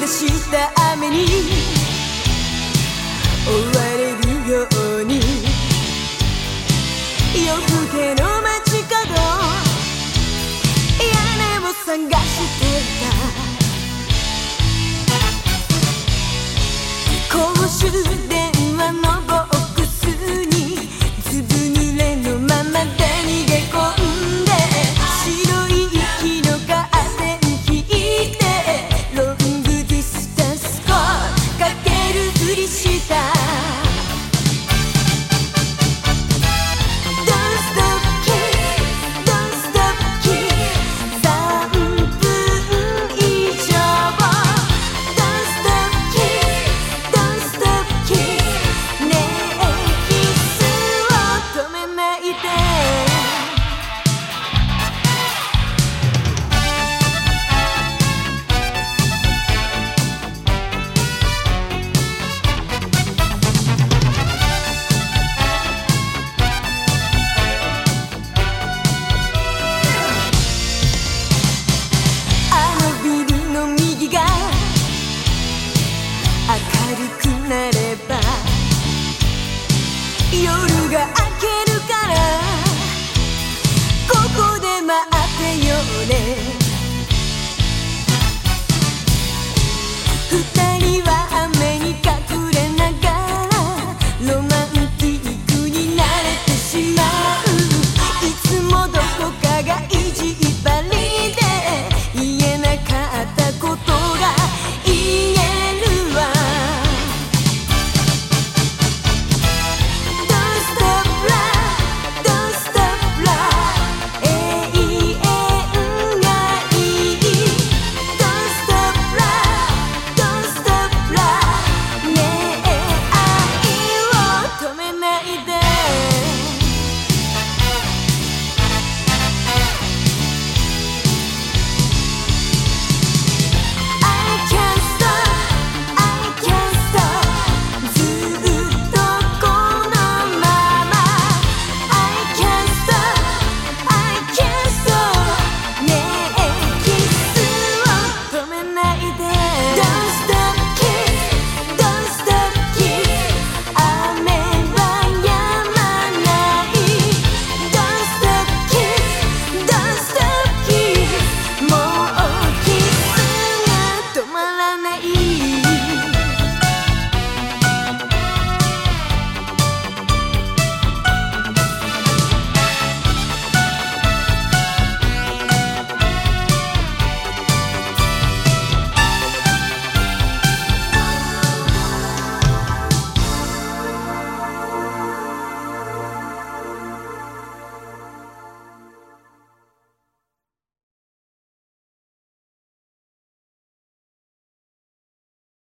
出した雨に追われるように。夜更けの街角屋根を探していた。